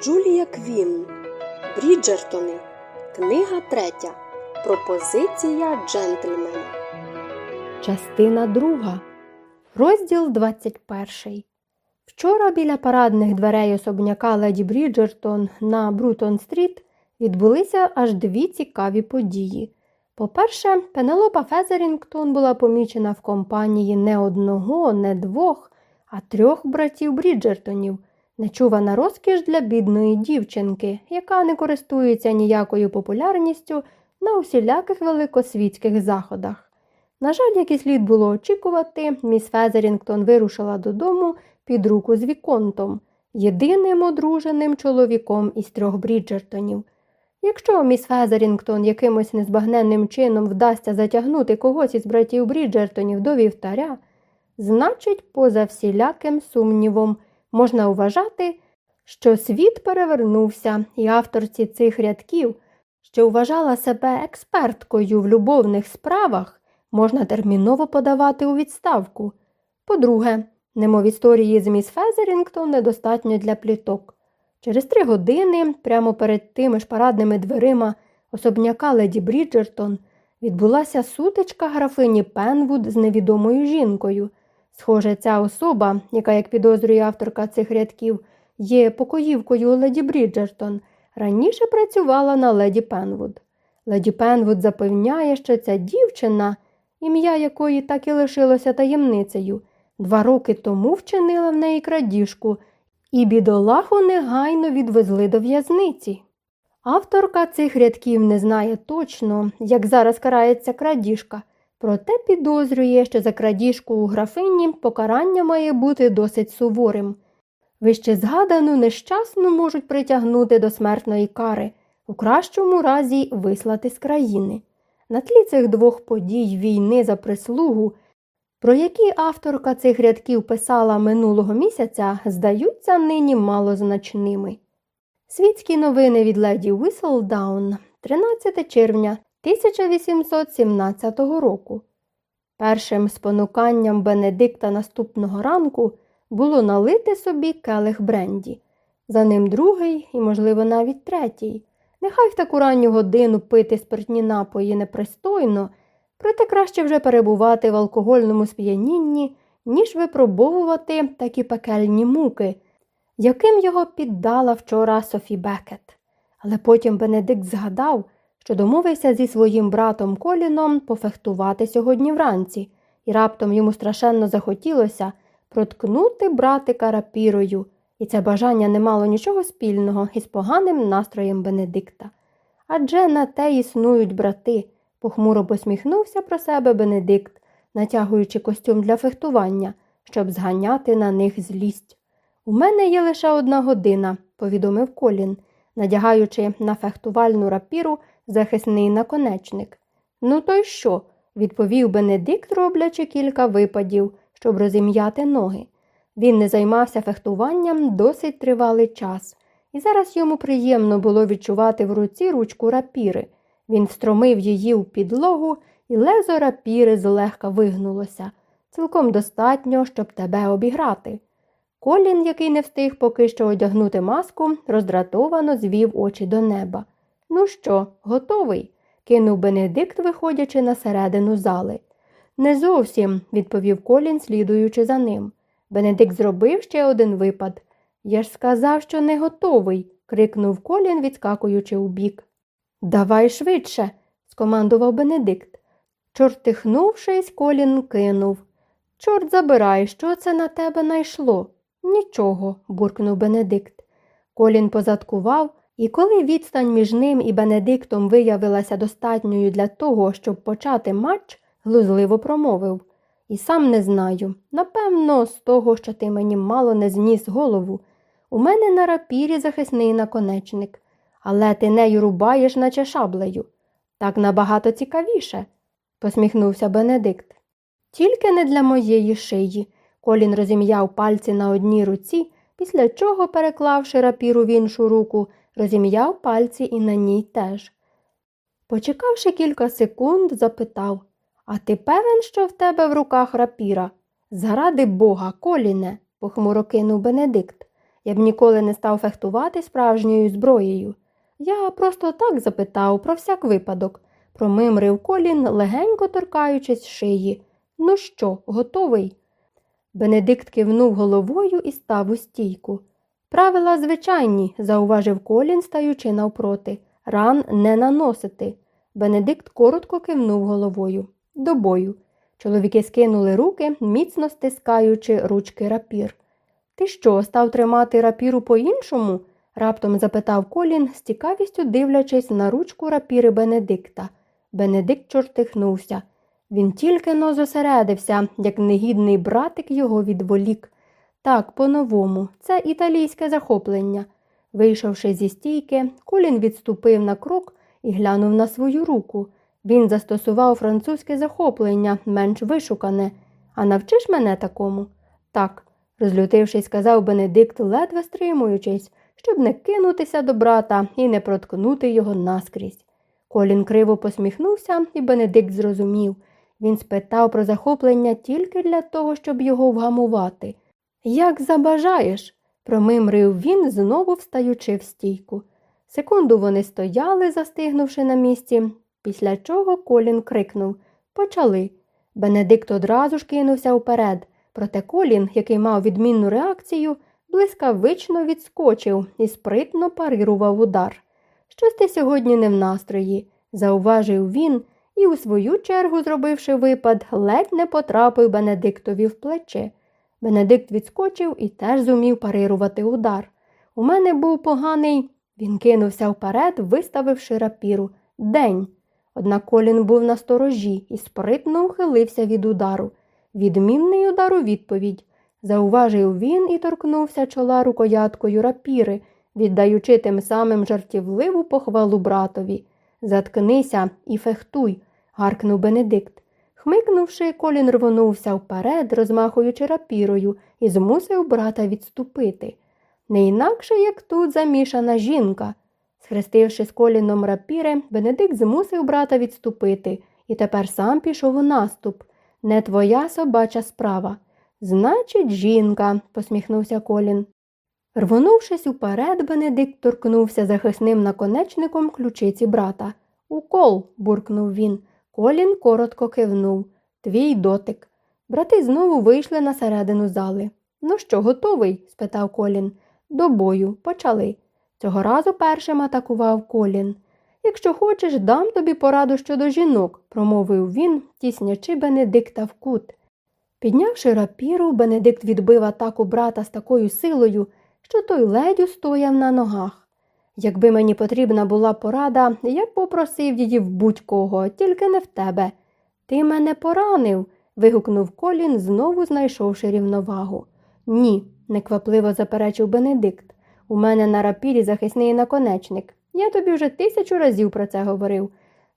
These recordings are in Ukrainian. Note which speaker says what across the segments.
Speaker 1: Джулія Квін. Бріджертони. Книга третя. Пропозиція джентльмена.
Speaker 2: Частина друга. Розділ 21. Вчора біля парадних дверей особняка леді Бріджертон на Брутон-стріт відбулися аж дві цікаві події. По-перше, Пенелопа Фезерінгтон була помічена в компанії не одного, не двох, а трьох братів Бріджертонів – Нечувана розкіш для бідної дівчинки, яка не користується ніякою популярністю на усіляких великосвітських заходах. На жаль, як і слід було очікувати, міс Фезерінгтон вирушила додому під руку з Віконтом, єдиним одруженим чоловіком із трьох Бріджертонів. Якщо міс Фезерінгтон якимось незбагненним чином вдасться затягнути когось із братів Бріджертонів до вівтаря, значить, поза всіляким сумнівом можна вважати, що світ перевернувся, і авторці цих рядків, що вважала себе експерткою в любовних справах, можна терміново подавати у відставку. По-друге, немов історії з міс Фезерінгтон недостатньо для пліток. Через три години, прямо перед тими ж парадними дверима особняка леді Бріджертон, відбулася сутичка графині Пенвуд з невідомою жінкою. Схоже, ця особа, яка, як підозрює авторка цих рядків, є покоївкою леді Бріджертон, раніше працювала на леді Пенвуд. Леді Пенвуд запевняє, що ця дівчина, ім'я якої так і лишилося таємницею, два роки тому вчинила в неї крадіжку, і бідолаху негайно відвезли до в'язниці. Авторка цих рядків не знає точно, як зараз карається крадіжка. Проте підозрює, що за крадіжку у графині покарання має бути досить суворим. Вище згадану нещасну можуть притягнути до смертної кари, у кращому разі вислати з країни. На тлі цих двох подій війни за прислугу, про які авторка цих рядків писала минулого місяця, здаються нині малозначними. Світські новини від леді Віселдаун, 13 червня 1817 року. Першим спонуканням Бенедикта наступного ранку було налити собі келих бренді, за ним другий і, можливо, навіть третій. Нехай в таку ранню годину пити спиртні напої непристойно, проте краще вже перебувати в алкогольному сп'янінні, ніж випробовувати такі пекельні муки, яким його піддала вчора Софі Бекет. Але потім Бенедикт згадав, що домовився зі своїм братом Коліном пофехтувати сьогодні вранці, і раптом йому страшенно захотілося проткнути братика рапірою, і це бажання не мало нічого спільного із поганим настроєм Бенедикта. Адже на те існують брати, похмуро посміхнувся про себе Бенедикт, натягуючи костюм для фехтування, щоб зганяти на них злість. У мене є лише одна година, повідомив Колін, надягаючи на фехтувальну рапіру захисний наконечник. Ну, то й що? відповів Бенедикт, роблячи кілька випадів, щоб розім'яти ноги. Він не займався фехтуванням досить тривалий час, і зараз йому приємно було відчувати в руці ручку рапіри. Він встромив її у підлогу, і лезо рапіри злегка вигнулося. Цілком достатньо, щоб тебе обіграти. Колін, який не встиг поки що одягнути маску, роздратовано звів очі до неба. Ну що, готовий? кинув Бенедикт, виходячи на середину зали. Не зовсім, відповів Колін, слідуючи за ним. Бенедикт зробив ще один випад. Я ж сказав, що не готовий, крикнув Колін, відскакуючи у бік. Давай швидше, скомандував Бенедикт. Чортихнувшись, Колін кинув. Чорт забирай, що це на тебе найшло? Нічого, буркнув Бенедикт. Колін позадкував, і коли відстань між ним і Бенедиктом виявилася достатньою для того, щоб почати матч, глузливо промовив І сам не знаю. Напевно, з того, що ти мені мало не зніс голову. У мене на рапірі захисний наконечник, але ти нею рубаєш, наче шаблею. Так набагато цікавіше, посміхнувся Бенедикт. Тільки не для моєї шиї. Колін розім'яв пальці на одній руці, після чого, переклавши рапіру в іншу руку, розім'яв пальці і на ній теж. Почекавши кілька секунд, запитав А ти певен, що в тебе в руках рапіра? Заради бога, коліне, похмуро кинув Бенедикт. Я б ніколи не став фехтувати справжньою зброєю. Я просто так запитав про всяк випадок, промимрив колін, легенько торкаючись шиї. Ну що, готовий? Бенедикт кивнув головою і став у стійку. Правила звичайні, зауважив колін, стаючи навпроти. Ран не наносити. Бенедикт коротко кивнув головою. До бою. Чоловіки скинули руки, міцно стискаючи ручки рапір. Ти що, став тримати рапіру по-іншому? раптом запитав Колін, з цікавістю дивлячись на ручку рапіри Бенедикта. Бенедикт чортихнувся. Він тільки но зосередився, як негідний братик його відволік. Так, по-новому, це італійське захоплення. Вийшовши зі стійки, Колін відступив на крок і глянув на свою руку. Він застосував французьке захоплення, менш вишукане. А навчиш мене такому? Так, розлютившись, сказав Бенедикт, ледве стримуючись, щоб не кинутися до брата і не проткнути його наскрізь. Колін криво посміхнувся, і Бенедикт зрозумів. Він спитав про захоплення тільки для того, щоб його вгамувати. Як забажаєш, промимрив він, знову встаючи в стійку. Секунду вони стояли, застигнувши на місці, після чого Колін крикнув Почали. Бенедикт одразу ж кинувся вперед, проте Колін, який мав відмінну реакцію, блискавично відскочив і спритно парирував удар. Щось ти сьогодні не в настрої, зауважив він і, у свою чергу, зробивши випад, ледь не потрапив Бенедиктові в плече. Бенедикт відскочив і теж зумів парирувати удар. У мене був поганий. Він кинувся вперед, виставивши рапіру. День. Однак Колін був на сторожі і спритно ухилився від удару. Відмінний удар у відповідь. Зауважив він і торкнувся чола рукояткою рапіри, віддаючи тим самим жартівливу похвалу братові. Заткнися і фехтуй, гаркнув Бенедикт. Хмикнувши, колін рвонувся вперед, розмахуючи рапірою, і змусив брата відступити. Не інакше, як тут замішана жінка. Схрестивши з коліном рапіри, Бенедикт змусив брата відступити і тепер сам пішов у наступ. Не твоя собача справа. Значить, жінка, посміхнувся Колін. Рвонувшись уперед, Бенедикт торкнувся захисним наконечником ключиці брата. Укол, буркнув він. Колін коротко кивнув. Твій дотик. Брати знову вийшли на середину зали. Ну що, готовий? спитав Колін. До бою, почали. Цього разу першим атакував Колін. Якщо хочеш, дам тобі пораду щодо жінок, промовив він, тіснячи Бенедикта в кут. Піднявши рапіру, Бенедикт відбив атаку брата з такою силою, що той ледь устояв на ногах. Якби мені потрібна була порада, я б попросив її в будь-кого, тільки не в тебе. Ти мене поранив. вигукнув Колін, знову знайшовши рівновагу. Ні, неквапливо заперечив Бенедикт. У мене на рапірі захисний наконечник. Я тобі вже тисячу разів про це говорив.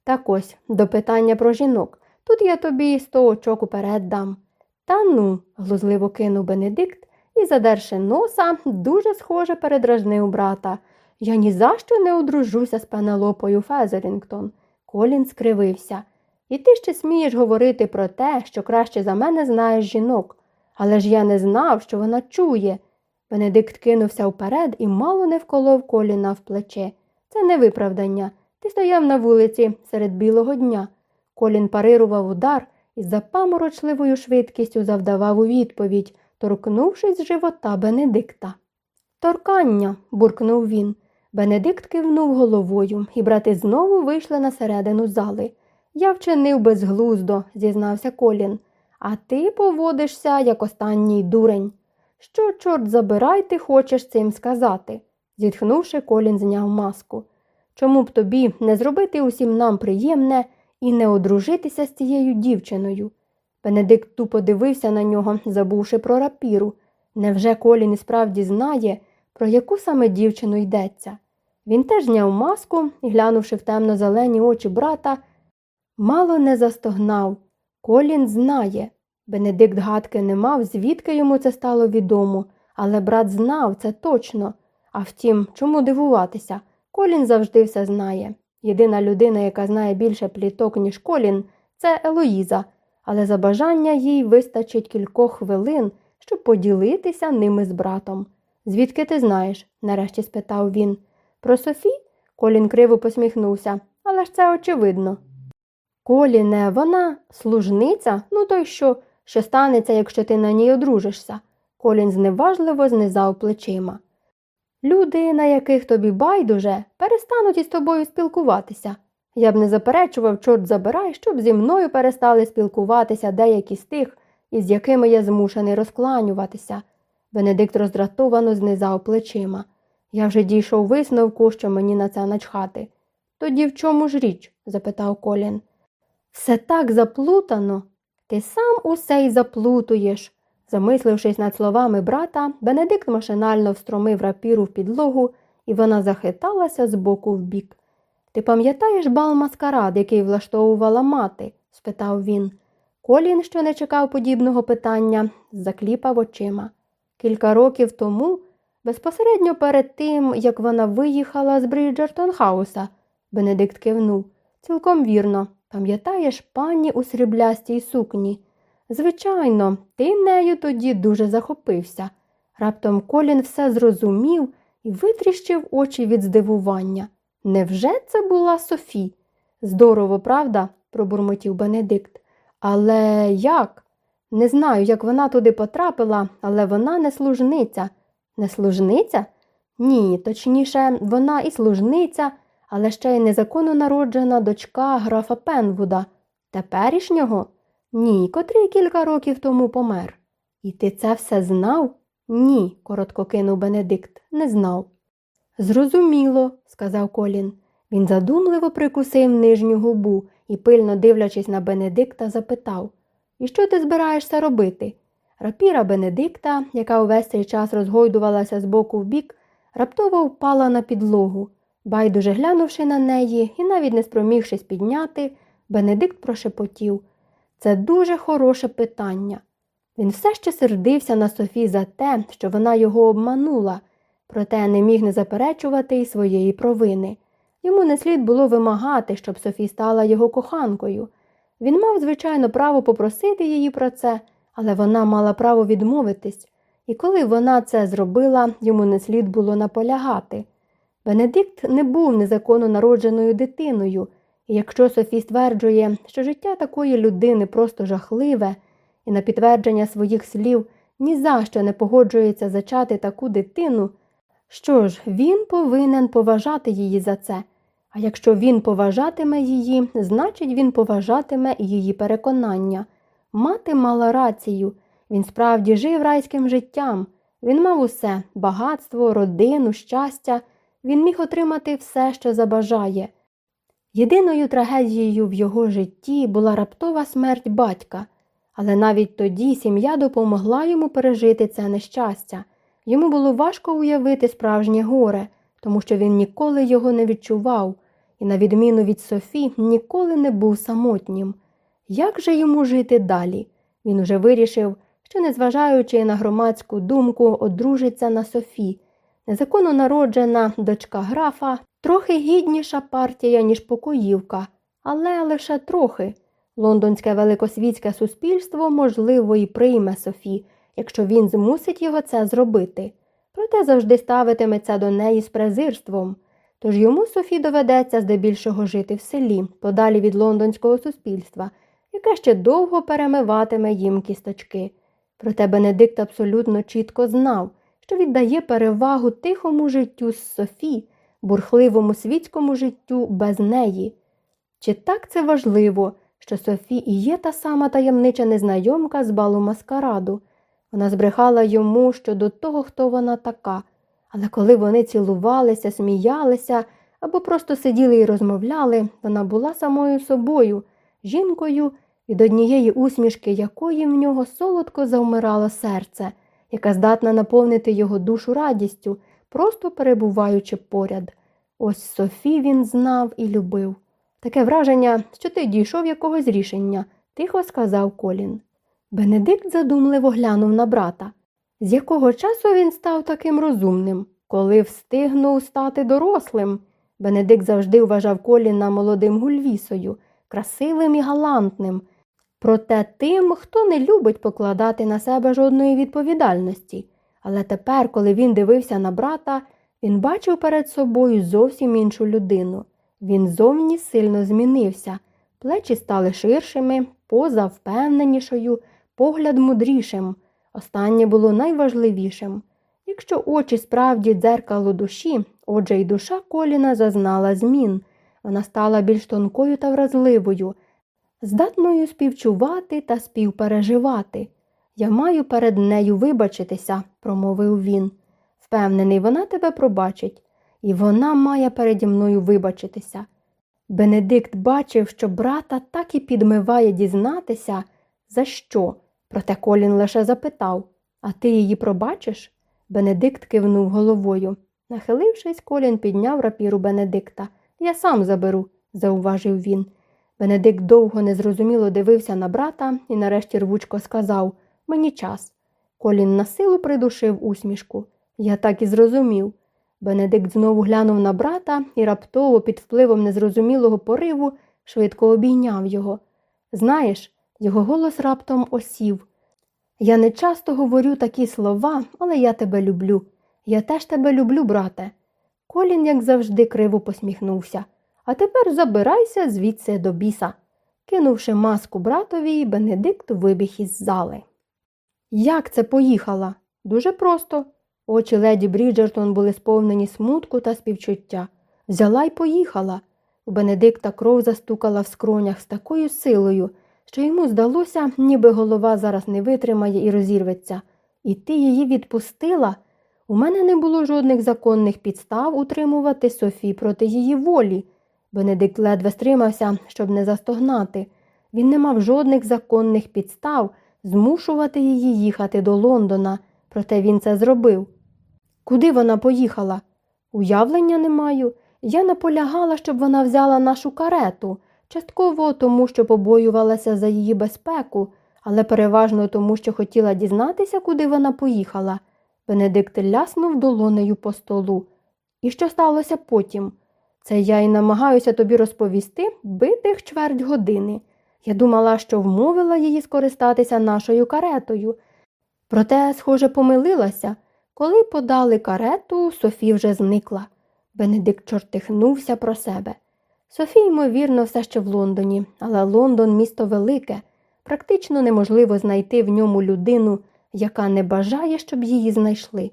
Speaker 2: Так ось, до питання про жінок. Тут я тобі сто очок уперед дам. Та ну, глузливо кинув Бенедикт і, задерши носа, дуже схоже передражнив брата. Я ні за що не одружуся з Пенелопою Фезерінгтон. Колін скривився. І ти ще смієш говорити про те, що краще за мене знаєш жінок. Але ж я не знав, що вона чує. Бенедикт кинувся вперед і мало не вколов коліна в плече. Це не виправдання. Ти стояв на вулиці серед білого дня. Колін парирував удар і за паморочливою швидкістю завдавав у відповідь, торкнувшись з живота Бенедикта. Торкання, буркнув він. Бенедикт кивнув головою, і брати знову вийшли на середину зали. Я вчинив безглуздо, зізнався Колін, а ти поводишся, як останній дурень. Що, чорт забирай, ти хочеш цим сказати? зітхнувши, Колін зняв маску. Чому б тобі не зробити усім нам приємне і не одружитися з цією дівчиною? Бенедикт тупо дивився на нього, забувши про рапіру. Невже Колін і справді знає, про яку саме дівчину йдеться? Він теж зняв маску і, глянувши в темно зелені очі брата, мало не застогнав. Колін знає. Бенедикт гадки не мав, звідки йому це стало відомо, але брат знав це точно. А втім, чому дивуватися? Колін завжди все знає. Єдина людина, яка знає більше пліток, ніж Колін, це Елоїза, але за бажання їй вистачить кількох хвилин, щоб поділитися ними з братом. Звідки ти знаєш? нарешті спитав він. Про Софі? Колін криво посміхнувся. Але ж це очевидно. Коліне, вона служниця? Ну то й що? Що станеться, якщо ти на ній одружишся? Колін зневажливо знизав плечима. Люди, на яких тобі байдуже, перестануть із тобою спілкуватися. Я б не заперечував, чорт забирай, щоб зі мною перестали спілкуватися деякі з тих, із якими я змушений розкланюватися. Бенедикт роздратовано знизав плечима. Я вже дійшов висновку, що мені на це начхати. Тоді в чому ж річ? запитав Колін. Все так заплутано. Ти сам усе й заплутуєш. Замислившись над словами брата, Бенедикт машинально встромив рапіру в підлогу, і вона захиталася з боку в бік. Ти пам'ятаєш бал маскарад, який влаштовувала мати? спитав він. Колін, що не чекав подібного питання, закліпав очима. Кілька років тому, безпосередньо перед тим, як вона виїхала з Бріджертон Хауса, Бенедикт кивнув. Цілком вірно, пам'ятаєш пані у сріблястій сукні? Звичайно, ти нею тоді дуже захопився. Раптом Колін все зрозумів і витріщив очі від здивування. Невже це була Софі? Здорово, правда? пробурмотів Бенедикт. Але як? Не знаю, як вона туди потрапила, але вона не служниця. Не служниця? Ні, точніше, вона і служниця, але ще й незаконно народжена дочка графа Пенвуда. Теперішнього? Ні, котрий кілька років тому помер. І ти це все знав? Ні, коротко кинув Бенедикт, не знав. Зрозуміло, сказав Колін. Він задумливо прикусив нижню губу і, пильно дивлячись на Бенедикта, запитав І що ти збираєшся робити? Рапіра Бенедикта, яка увесь цей час розгойдувалася з боку в бік, раптово впала на підлогу. Байдуже глянувши на неї і навіть не спромігшись підняти, Бенедикт прошепотів це дуже хороше питання. Він все ще сердився на Софі за те, що вона його обманула, проте не міг не заперечувати й своєї провини. Йому не слід було вимагати, щоб Софі стала його коханкою. Він мав, звичайно, право попросити її про це, але вона мала право відмовитись, і коли вона це зробила, йому не слід було наполягати. Бенедикт не був незаконно народженою дитиною, і якщо Софі стверджує, що життя такої людини просто жахливе, і на підтвердження своїх слів ні за що не погоджується зачати таку дитину, що ж, він повинен поважати її за це. А якщо він поважатиме її, значить він поважатиме її переконання. Мати мала рацію, він справді жив райським життям, він мав усе багатство, родину, щастя, він міг отримати все, що забажає. Єдиною трагедією в його житті була раптова смерть батька, але навіть тоді сім'я допомогла йому пережити це нещастя. Йому було важко уявити справжнє горе, тому що він ніколи його не відчував і, на відміну від Софі, ніколи не був самотнім. Як же йому жити далі? Він уже вирішив, що, незважаючи на громадську думку, одружиться на Софі. Незаконно народжена дочка графа трохи гідніша партія, ніж покоївка, але лише трохи. Лондонське великосвітське суспільство, можливо, і прийме Софі, якщо він змусить його це зробити, проте завжди ставитиметься до неї з презирством. Тож йому Софі доведеться здебільшого жити в селі, подалі від лондонського суспільства, яке ще довго перемиватиме їм кісточки. Проте Бенедикт абсолютно чітко знав, що віддає перевагу тихому життю з Софі, бурхливому світському життю без неї. Чи так це важливо, що Софі і є та сама таємнича незнайомка з балу маскараду? Вона збрехала йому щодо того, хто вона така. Але коли вони цілувалися, сміялися або просто сиділи і розмовляли, вона була самою собою, жінкою, від однієї усмішки якої в нього солодко завмирало серце, яка здатна наповнити його душу радістю, просто перебуваючи поряд. Ось Софі він знав і любив. Таке враження, що ти дійшов якогось рішення, тихо сказав Колін. Бенедикт задумливо глянув на брата. З якого часу він став таким розумним, коли встигнув стати дорослим? Бенедикт завжди вважав Коліна молодим гульвісою, красивим і галантним, проте тим, хто не любить покладати на себе жодної відповідальності. Але тепер, коли він дивився на брата, він бачив перед собою зовсім іншу людину. Він зовні сильно змінився, плечі стали ширшими, поза впевненішою, погляд мудрішим. Останнє було найважливішим. Якщо очі справді дзеркало душі, отже й душа Коліна зазнала змін. Вона стала більш тонкою та вразливою, здатною співчувати та співпереживати. Я маю перед нею вибачитися, промовив він. Впевнений, вона тебе пробачить, і вона має переді мною вибачитися. Бенедикт бачив, що брата так і підмиває дізнатися, за що. Проте Колін лише запитав А ти її пробачиш? Бенедикт кивнув головою. Нахилившись, Колін підняв рапіру Бенедикта. Я сам заберу, зауважив він. Бенедикт довго незрозуміло дивився на брата і нарешті рвучко сказав Мені час. Колін на силу придушив усмішку. Я так і зрозумів. Бенедикт знову глянув на брата і раптово, під впливом незрозумілого пориву, швидко обійняв його. Знаєш, його голос раптом осів. Я не часто говорю такі слова, але я тебе люблю. Я теж тебе люблю, брате. Колін, як завжди, криво посміхнувся. А тепер забирайся звідси до біса. Кинувши маску братові, Бенедикт вибіг із зали. Як це поїхала? Дуже просто. Очі леді Бріджертон були сповнені смутку та співчуття. Взяла й поїхала. У Бенедикта кров застукала в скронях з такою силою, що йому здалося, ніби голова зараз не витримає і розірветься. І ти її відпустила? У мене не було жодних законних підстав утримувати Софі проти її волі. Бенедикт ледве стримався, щоб не застогнати. Він не мав жодних законних підстав змушувати її їхати до Лондона, проте він це зробив. Куди вона поїхала? Уявлення не маю. Я наполягала, щоб вона взяла нашу карету, частково тому, що побоювалася за її безпеку, але переважно тому, що хотіла дізнатися, куди вона поїхала. Бенедикт ляснув долонею по столу. І що сталося потім? Це я й намагаюся тобі розповісти битих чверть години. Я думала, що вмовила її скористатися нашою каретою. Проте, схоже, помилилася. Коли подали карету, Софі вже зникла. Бенедикт чортихнувся про себе. Софі, ймовірно, все ще в Лондоні, але Лондон місто велике. Практично неможливо знайти в ньому людину, яка не бажає, щоб її знайшли.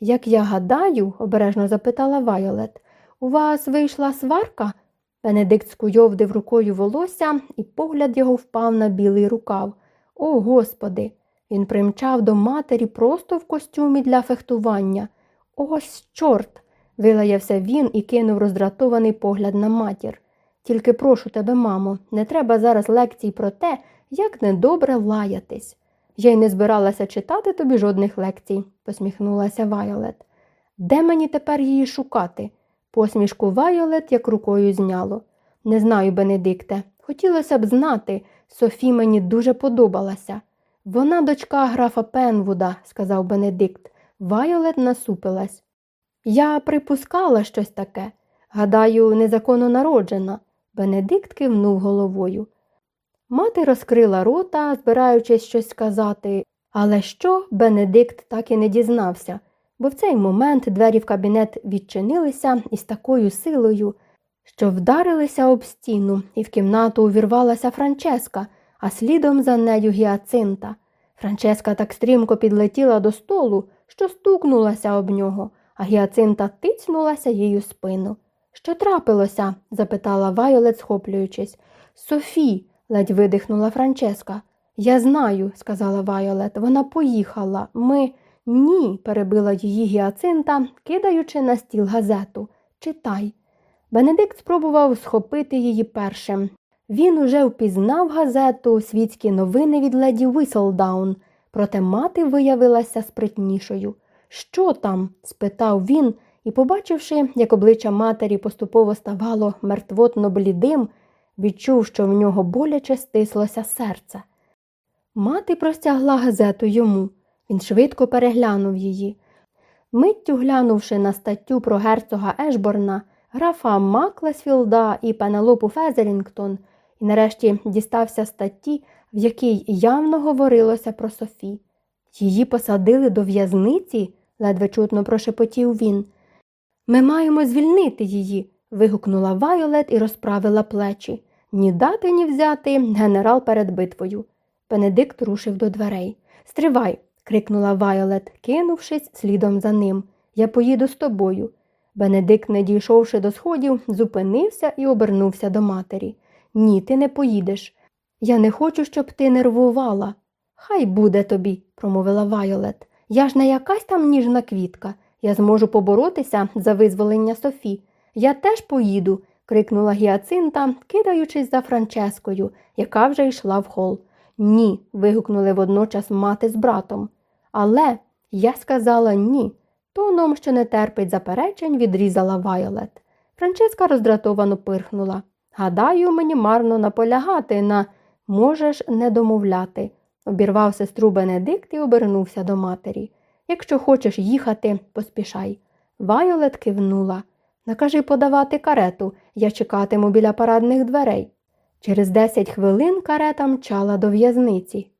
Speaker 2: Як я гадаю, обережно запитала Вайолет, у вас вийшла сварка? Бенедикт скуйовдив рукою волосся, і погляд його впав на білий рукав. О, Господи! Він примчав до матері просто в костюмі для фехтування. Ось, чорт! вилаявся він і кинув роздратований погляд на матір. Тільки прошу тебе, мамо, не треба зараз лекцій про те, як недобре лаятись. Я й не збиралася читати тобі жодних лекцій, посміхнулася Вайолет. Де мені тепер її шукати? Посмішку Вайолет як рукою зняло. Не знаю, Бенедикте. Хотілося б знати, Софі мені дуже подобалася. Вона дочка графа Пенвуда, сказав Бенедикт. Вайолет насупилась. Я припускала щось таке. Гадаю, незаконно народжена. Бенедикт кивнув головою. Мати розкрила рота, збираючись щось сказати, але що Бенедикт так і не дізнався, бо в цей момент двері в кабінет відчинилися із такою силою, що вдарилися об стіну, і в кімнату увірвалася Франческа, а слідом за нею гіацинта. Франческа так стрімко підлетіла до столу, що стукнулася об нього, а гіацинта тицнулася їй у спину. Що трапилося? запитала Вайолет, схоплюючись. Софі, ледь видихнула Франческа. Я знаю, сказала Вайолет, вона поїхала. Ми. Ні, перебила її гіацинта, кидаючи на стіл газету. Читай. Бенедикт спробував схопити її першим. Він уже впізнав газету світські новини від леді Віселдаун, проте мати виявилася спритнішою. Що там? спитав він і, побачивши, як обличчя матері поступово ставало мертвотно блідим, відчув, що в нього боляче стислося серце. Мати простягла газету йому. Він швидко переглянув її. Миттю глянувши на статтю про герцога Ешборна, графа Маклесфілда і Пенелопу Фезерінгтон, і нарешті дістався статті, в якій явно говорилося про Софі. Її посадили до в'язниці, ледве чутно прошепотів він. Ми маємо звільнити її. вигукнула Вайолет і розправила плечі. Ні дати, ні взяти генерал перед битвою. Бенедикт рушив до дверей. Стривай. Крикнула Вайолет, кинувшись слідом за ним. Я поїду з тобою. Бенедикт, не дійшовши до сходів, зупинився і обернувся до матері. Ні, ти не поїдеш. Я не хочу, щоб ти нервувала. Хай буде тобі, промовила Вайолет. Я ж не якась там ніжна квітка. Я зможу поборотися за визволення Софі. Я теж поїду, крикнула Гіацинта, кидаючись за Франческою, яка вже йшла в хол. Ні. вигукнули водночас мати з братом. Але я сказала ні. Тоном, що не терпить заперечень, відрізала Вайолет. Франческа роздратовано пирхнула. Гадаю, мені марно наполягати на можеш не домовляти, обірвав сестру Бенедикт і обернувся до матері. Якщо хочеш їхати, поспішай. Вайолет кивнула. Накажи подавати карету, я чекатиму біля парадних дверей. Через десять хвилин карета мчала до в'язниці.